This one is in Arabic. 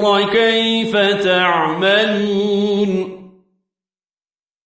فينظر كيف تعملون